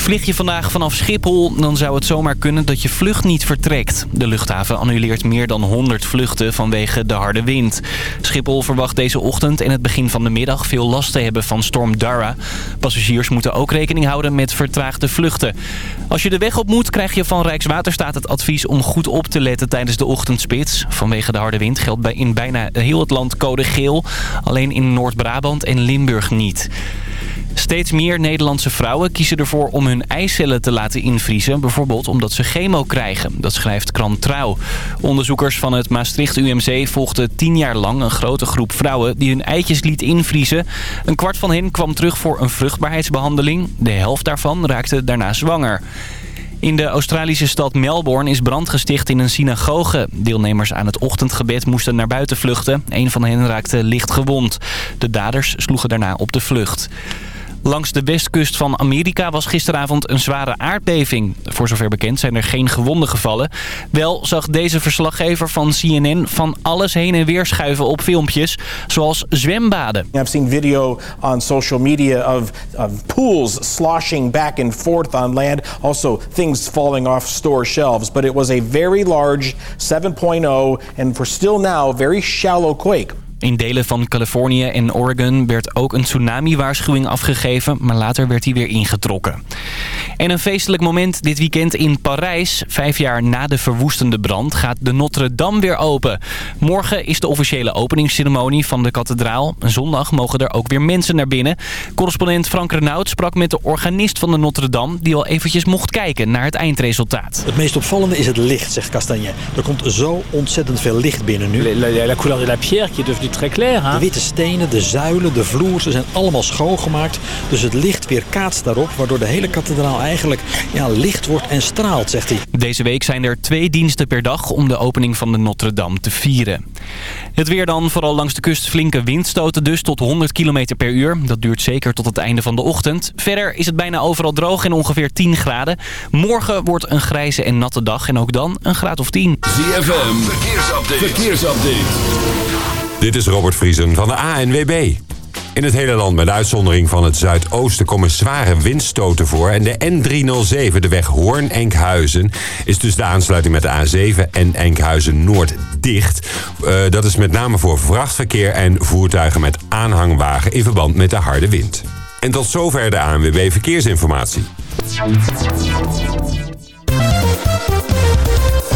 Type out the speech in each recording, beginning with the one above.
Vlieg je vandaag vanaf Schiphol, dan zou het zomaar kunnen dat je vlucht niet vertrekt. De luchthaven annuleert meer dan 100 vluchten vanwege de harde wind. Schiphol verwacht deze ochtend en het begin van de middag veel last te hebben van storm Dara. Passagiers moeten ook rekening houden met vertraagde vluchten. Als je de weg op moet, krijg je van Rijkswaterstaat het advies om goed op te letten tijdens de ochtendspits. Vanwege de harde wind geldt in bijna heel het land code geel. Alleen in Noord-Brabant en Limburg niet. Steeds meer Nederlandse vrouwen kiezen ervoor om hun eicellen te laten invriezen. Bijvoorbeeld omdat ze chemo krijgen. Dat schrijft krant Trouw. Onderzoekers van het Maastricht UMC volgden tien jaar lang een grote groep vrouwen die hun eitjes liet invriezen. Een kwart van hen kwam terug voor een vruchtbaarheidsbehandeling. De helft daarvan raakte daarna zwanger. In de Australische stad Melbourne is brand gesticht in een synagoge. Deelnemers aan het ochtendgebed moesten naar buiten vluchten. Een van hen raakte licht gewond. De daders sloegen daarna op de vlucht. Langs de westkust van Amerika was gisteravond een zware aardbeving. Voor zover bekend zijn er geen gewonden gevallen. Wel zag deze verslaggever van CNN van alles heen en weer schuiven op filmpjes. Zoals zwembaden. I've seen video on social media of, of pools sloshing back and forth on land. Also things falling off store shelves. But it was a very large 7.0 and for still now very shallow quake. In delen van Californië en Oregon werd ook een tsunami-waarschuwing afgegeven, maar later werd die weer ingetrokken. En een feestelijk moment dit weekend in Parijs. Vijf jaar na de verwoestende brand gaat de Notre Dame weer open. Morgen is de officiële openingsceremonie van de kathedraal. Zondag mogen er ook weer mensen naar binnen. Correspondent Frank Renaud sprak met de organist van de Notre Dame... die al eventjes mocht kijken naar het eindresultaat. Het meest opvallende is het licht, zegt Castagnet. Er komt zo ontzettend veel licht binnen nu. La, la, la couleur de la pierre qui est devenue très claire. Hein? De witte stenen, de zuilen, de vloer, ze zijn allemaal schoongemaakt. Dus het licht weer kaatst daarop, waardoor de hele kathedraal eigenlijk ja, licht wordt en straalt, zegt hij. Deze week zijn er twee diensten per dag om de opening van de Notre Dame te vieren. Het weer dan, vooral langs de kust flinke windstoten dus tot 100 km per uur. Dat duurt zeker tot het einde van de ochtend. Verder is het bijna overal droog en ongeveer 10 graden. Morgen wordt een grijze en natte dag en ook dan een graad of 10. ZFM, verkeersupdate. verkeersupdate. Dit is Robert Vriesen van de ANWB. In het hele land, met uitzondering van het zuidoosten, komen zware windstoten voor. En de N307, de weg Hoorn-Enkhuizen, is dus de aansluiting met de A7 en Enkhuizen-Noord dicht. Uh, dat is met name voor vrachtverkeer en voertuigen met aanhangwagen in verband met de harde wind. En tot zover de ANWB Verkeersinformatie.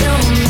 Does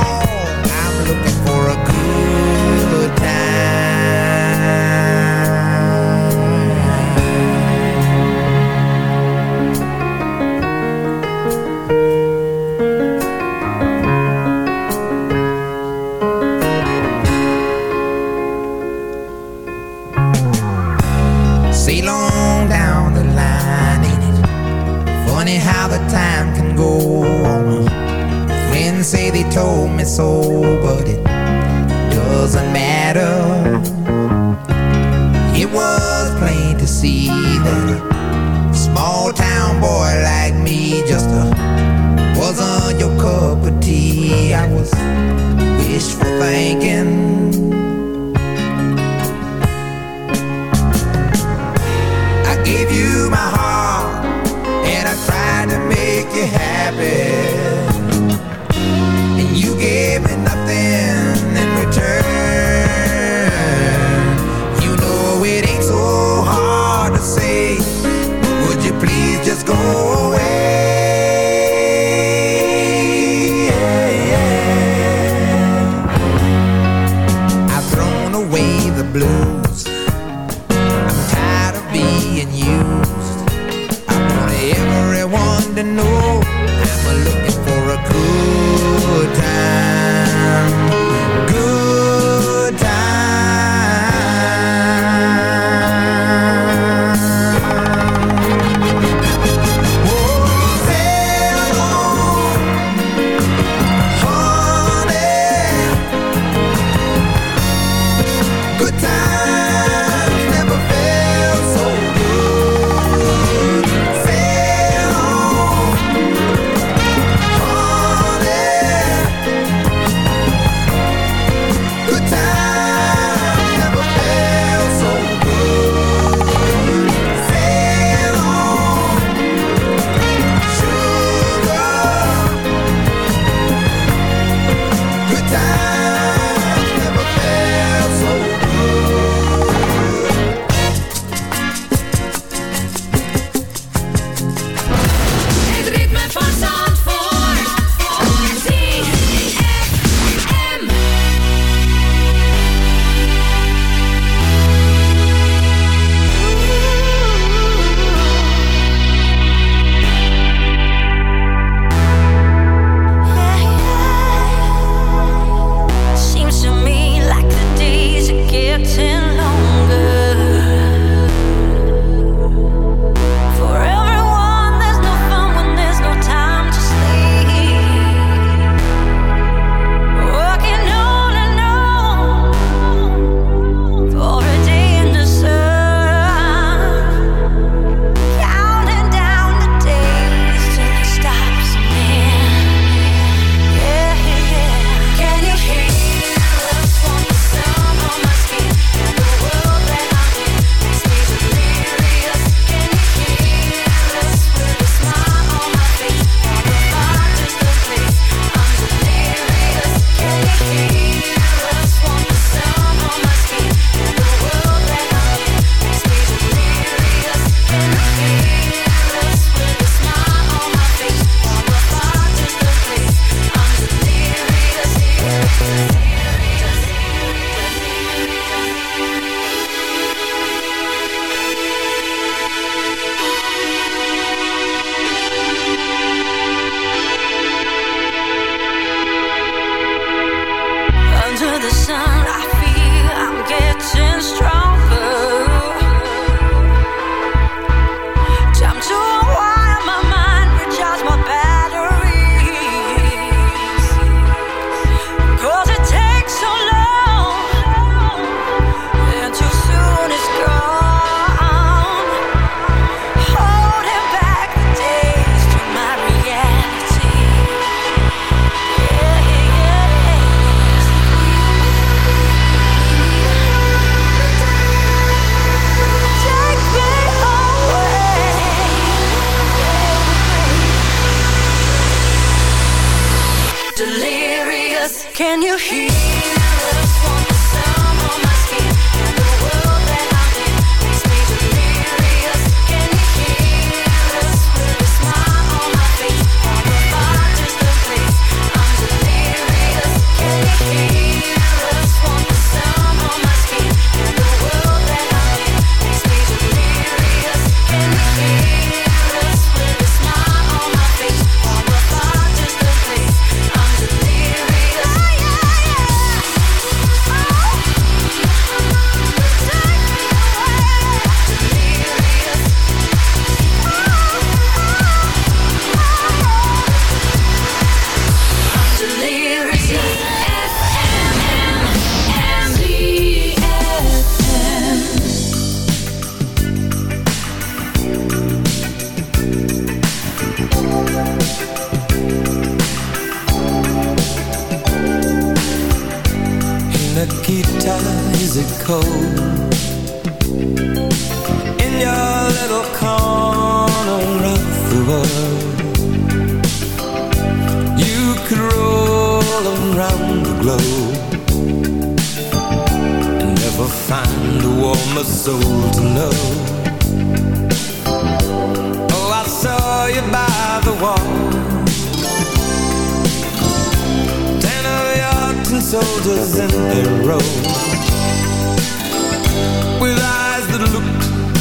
Told me so, but it doesn't. It was plain to see that a small town boy like me just uh, wasn't your cup of tea. I was wishful thinking. I gave you my heart and I tried to make you happy. And you gave me nothing go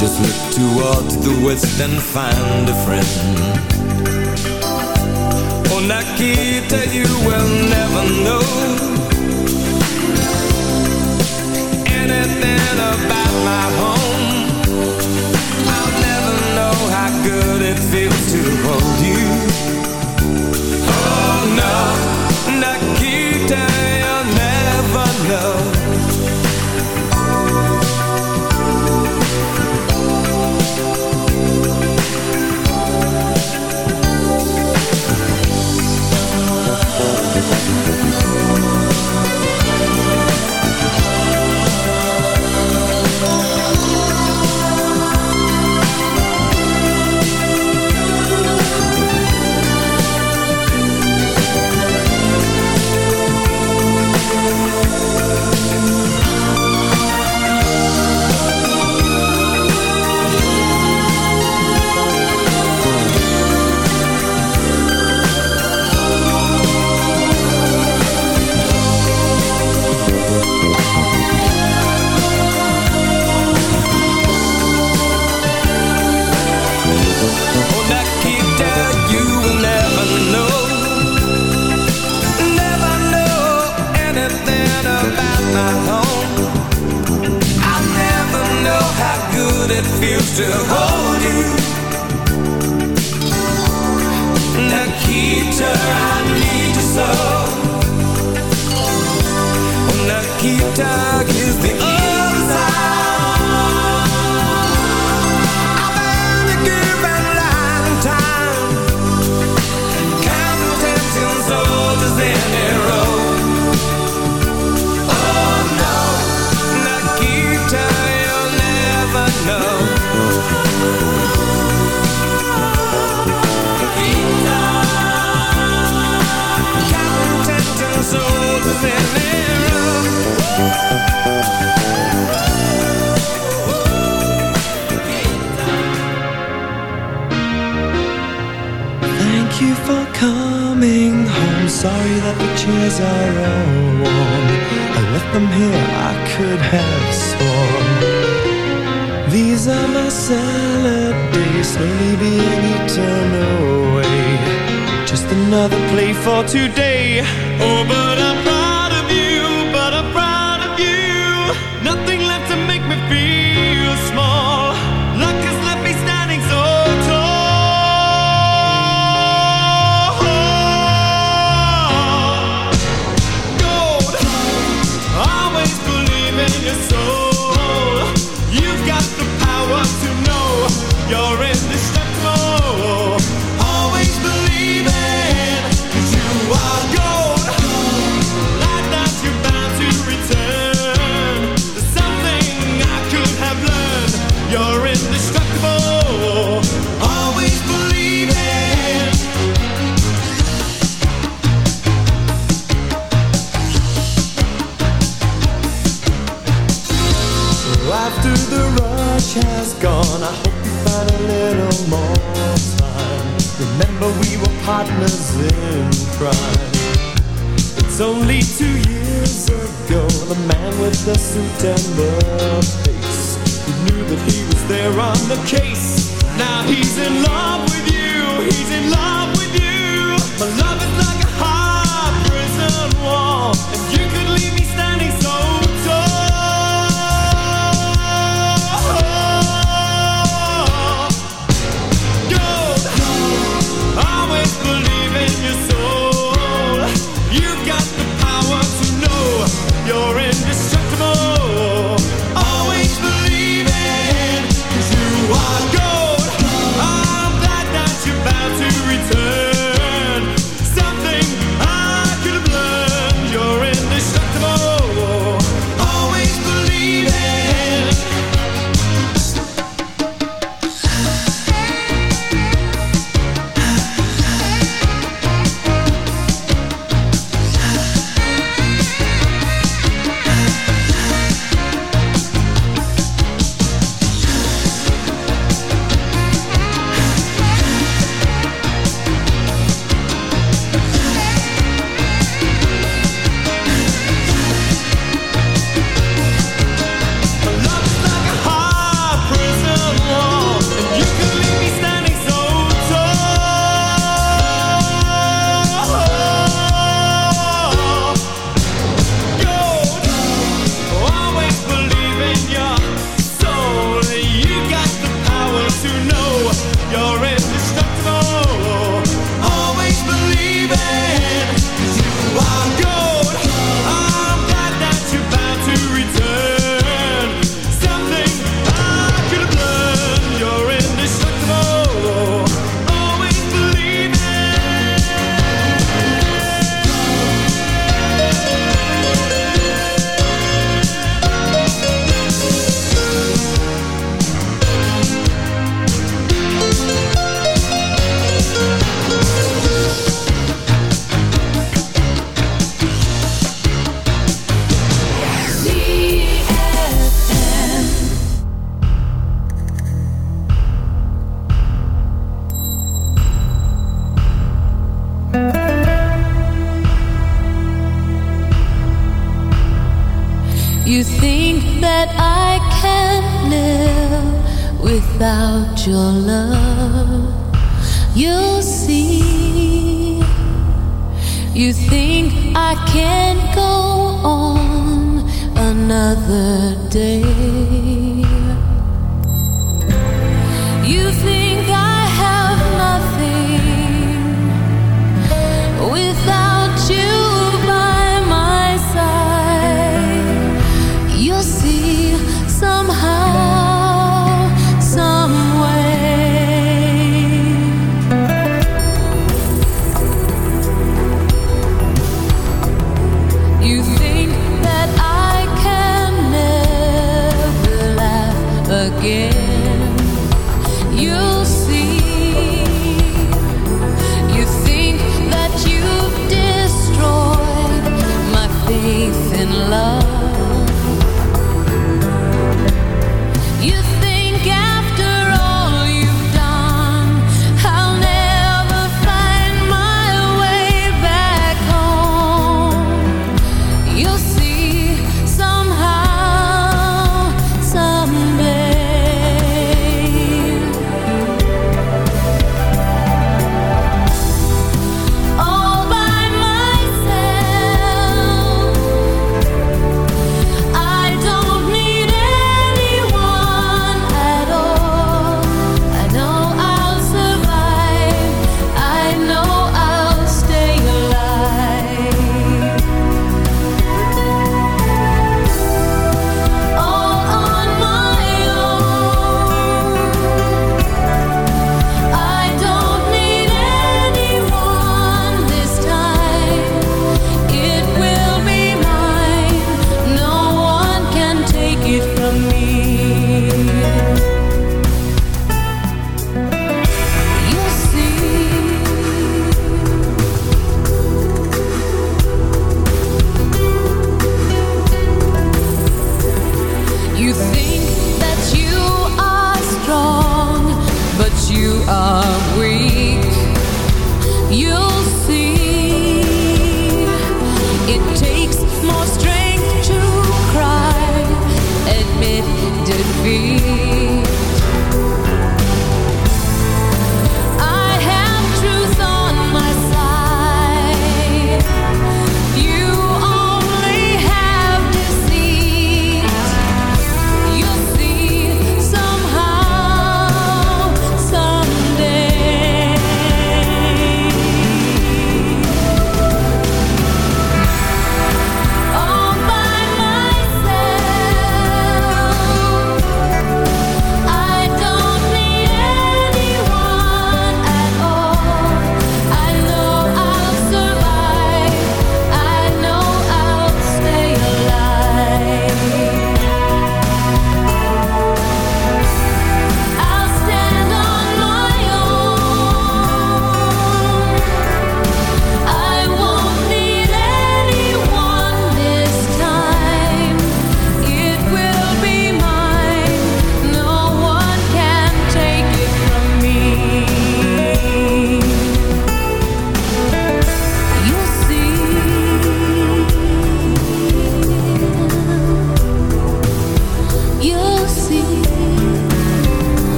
Just look towards the west and find a friend. Oh, Nikita, you will never know chairs are all warm. I left them here, I could have sworn. These are my salad days, slowly being eaten away. Just another play for today. Oh, but I'm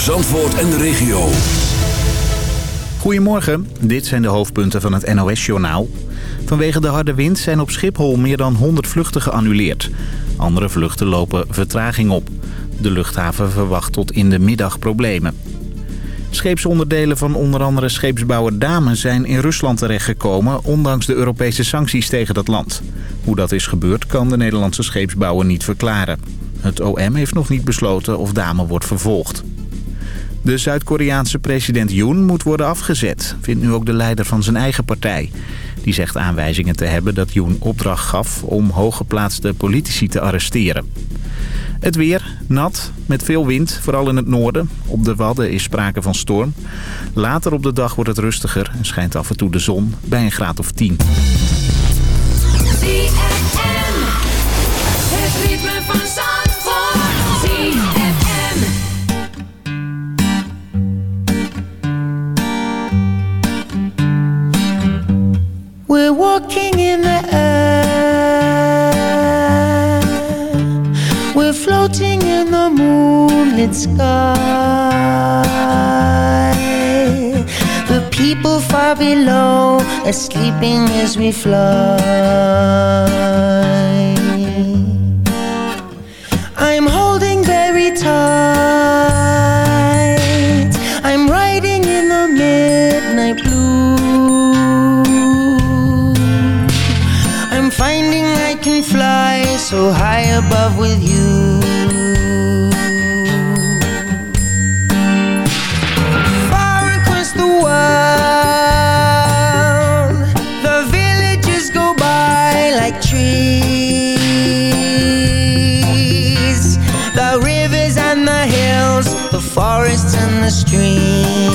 Zandvoort en de regio. Goedemorgen, dit zijn de hoofdpunten van het NOS-journaal. Vanwege de harde wind zijn op Schiphol meer dan 100 vluchten geannuleerd. Andere vluchten lopen vertraging op. De luchthaven verwacht tot in de middag problemen. Scheepsonderdelen van onder andere scheepsbouwer Damen zijn in Rusland terechtgekomen... ondanks de Europese sancties tegen dat land. Hoe dat is gebeurd kan de Nederlandse scheepsbouwer niet verklaren. Het OM heeft nog niet besloten of Damen wordt vervolgd. De Zuid-Koreaanse president Yoon moet worden afgezet, vindt nu ook de leider van zijn eigen partij. Die zegt aanwijzingen te hebben dat Yoon opdracht gaf om hooggeplaatste politici te arresteren. Het weer, nat, met veel wind, vooral in het noorden. Op de Wadden is sprake van storm. Later op de dag wordt het rustiger en schijnt af en toe de zon bij een graad of 10. Walking in the air. We're floating in the moonlit sky. The people far below are sleeping as we fly. Above with you. Far across the world, the villages go by like trees. The rivers and the hills, the forests and the streams.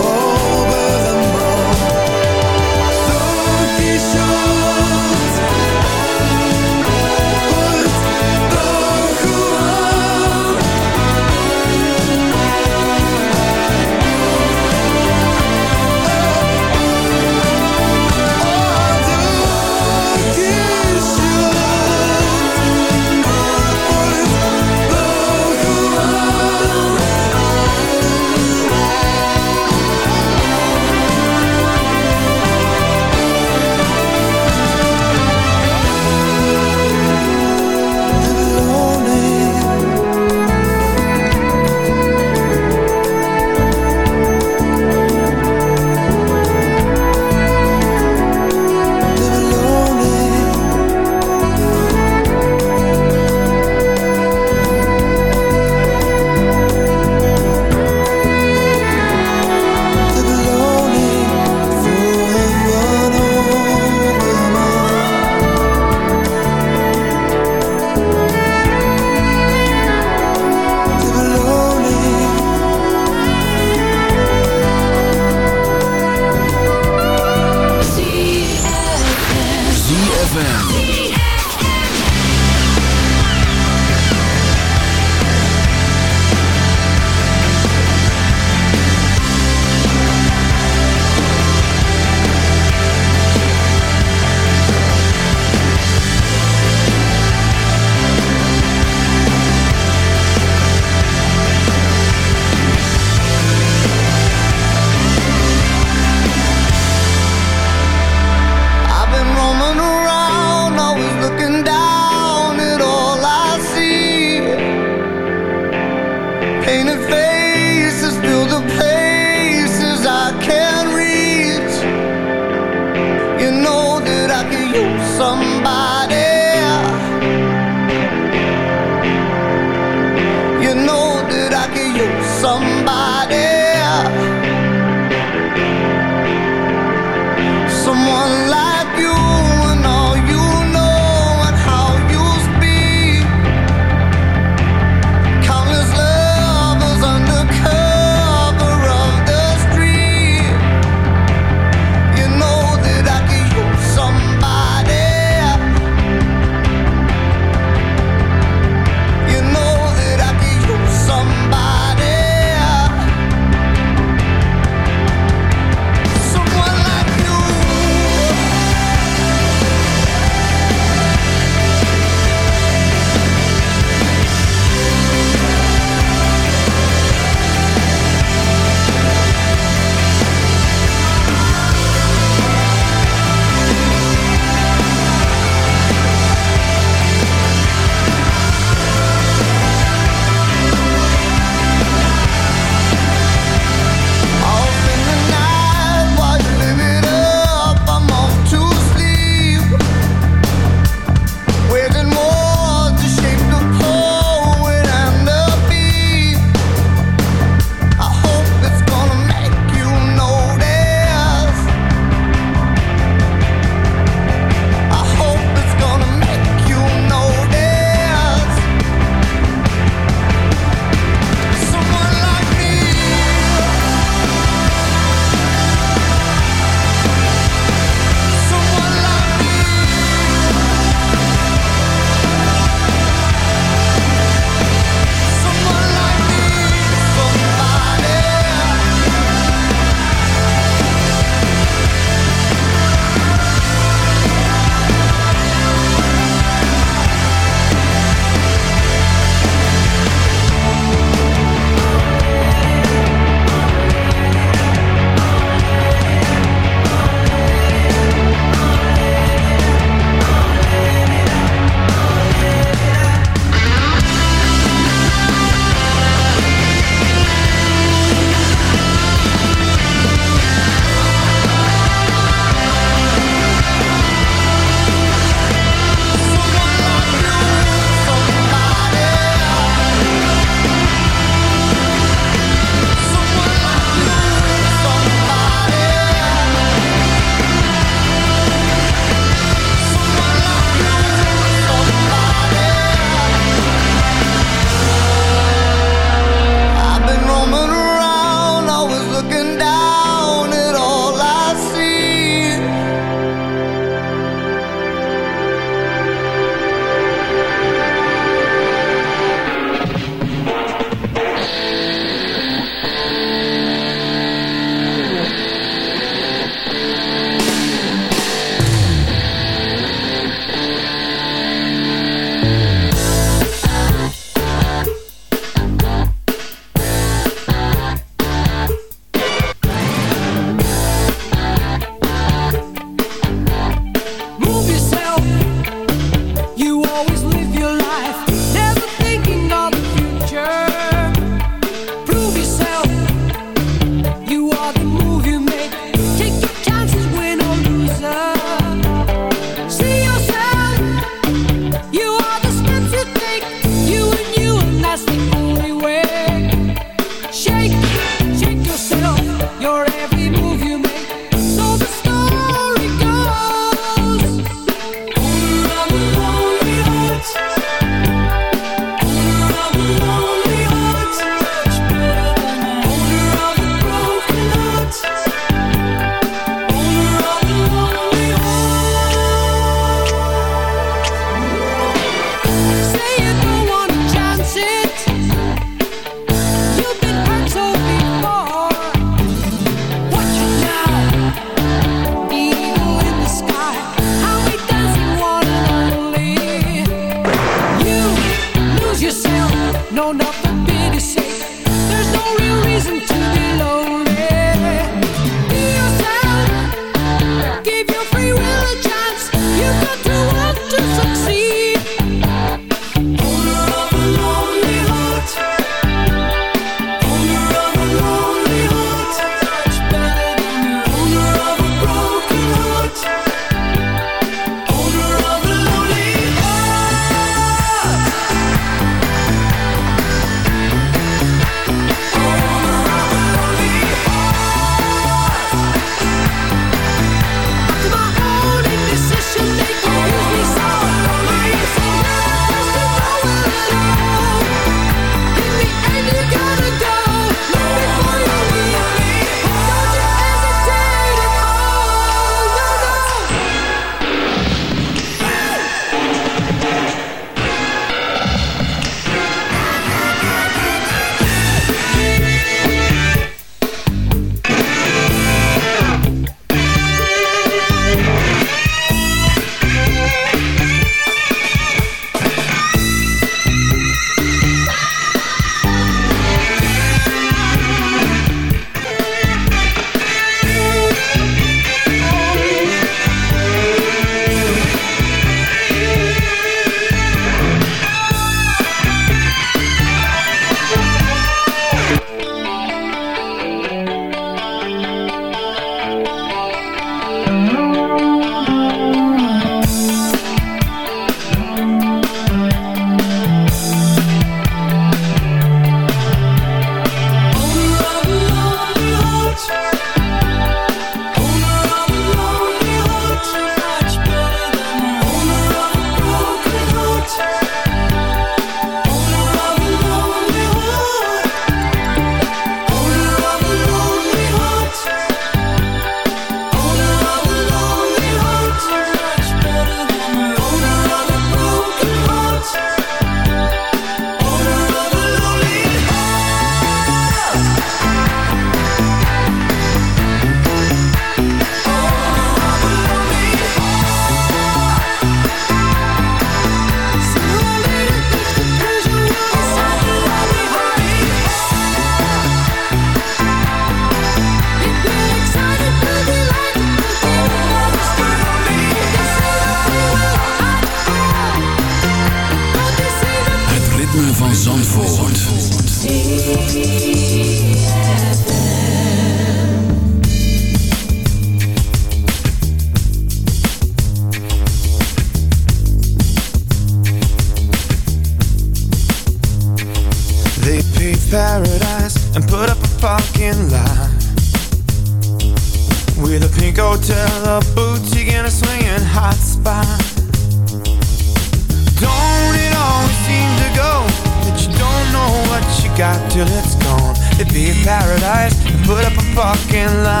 Till it's gone? It'd be a paradise and put up a parking lot.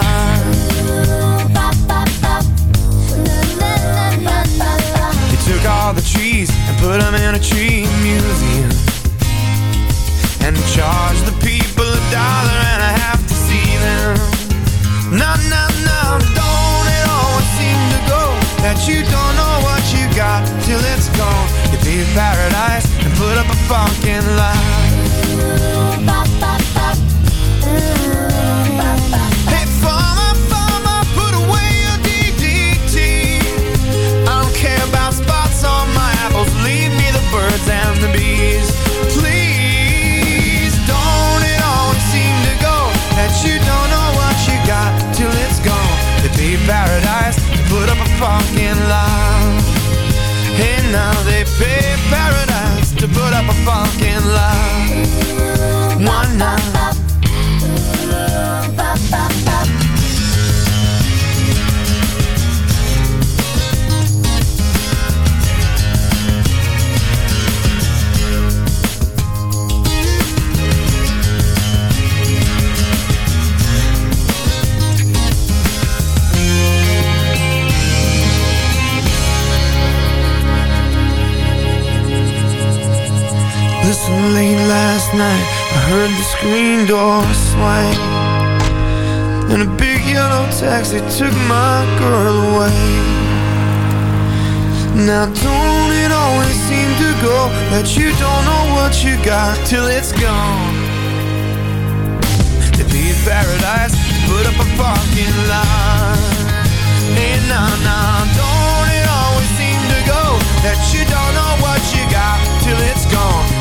They took all the trees and put them in a tree museum. And charged the people a dollar and a half to see them. No, no, no, don't it always seem to go that you don't know what you got till it's gone? You be in paradise and put up a parking lot. Parking lot. Hey, now they pay paradise to put up a parking Listen, late last night I heard the screen door swing And a big yellow taxi took my girl away. Now don't it always seem to go That you don't know what you got till it's gone? To be in paradise, put up a parking lot. Hey, nah, nah, don't it always seem to go That you don't know what you got till it's gone